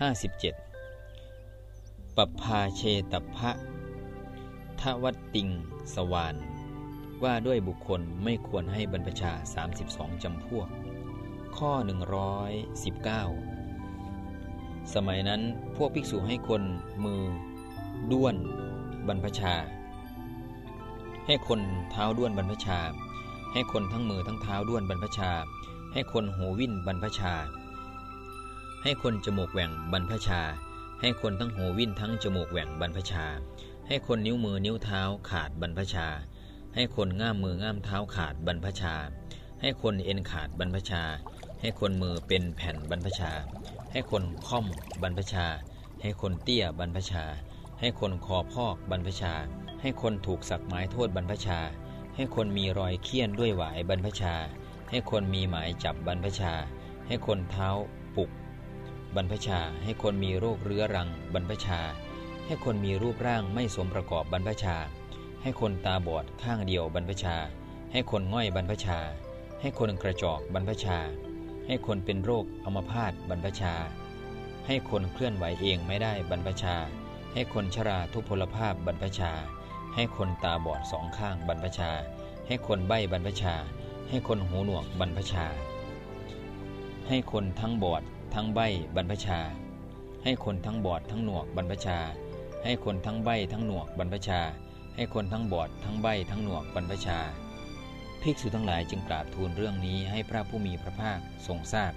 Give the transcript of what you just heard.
57. ปภาเชตพะทวัตติง สวาน ว่าด้วยบุคคลไม่ควรให้บรรพชา 32 จำพวก ข้อ 119 สมัยนั้นพวกภิกษุให้คนมือ ด้วนบรรพชา ให้คนเท้าด้วนบรรพชา ให้คนทั้งมือทั้งเท้าด้วนบรรพชา ให้คนหูวิ่นบรรพชา ให้คนจมูกแหว่งบรรพชา ให้คนทั้งหูวิ่นทั้งจมูกแหว่งบรรพชา ให้คนนิ้วมือนิ้วเท้าขาดบรรพชา ให้คนง่ามมือง่ามเท้าขาดบรรพชา ให้คนเอ็นขาดบรรพชา ให้คนมือเป็นแผ่นบรรพชา ให้คนค่อมบรรพชา ให้คนเตี้ยบรรพชา ให้คนคอพอกบรรพชา ให้คนถูกสักไม้โทษบรรพชา ให้คนมีรอยเคี้ยนด้วยหวายบรรพชา ให้คนมีหมายจับบรรพชา ให้คนเท้าปุก บรรพชาให้คนมีโรคเรื้อรัง บรรพชา ให้คนมีรูปร่างไม่สมประกอบบรรพชา ให้คนตาบอดข้างเดียวบรรพชา ให้คนง่อยบรรพชา ให้คนกระจอกบรรพชา ให้คนเป็นโรคอัมพาตบรรพชา ให้คนเคลื่อนไหวเองไม่ได้บรรพชา ให้คนชราทุพพลภาพบรรพชา ให้คนตาบอดสองข้างบรรพชา ให้คนใบ้บรรพชา ให้คนหูหนวกบรรพชา ให้คนทั้งบอด ทั้งใบบรรพชา ให้คนทั้งบอดทั้งหนวกบรรพชา ให้คนทั้งใบทั้งหนวกบรรพชา ให้คนทั้งบอดทั้งใบทั้งหนวกบรรพชา ภิกษุทั้งหลายจึงกราบทูลเรื่องนี้ให้พระผู้มีพระภาคทรงทราบ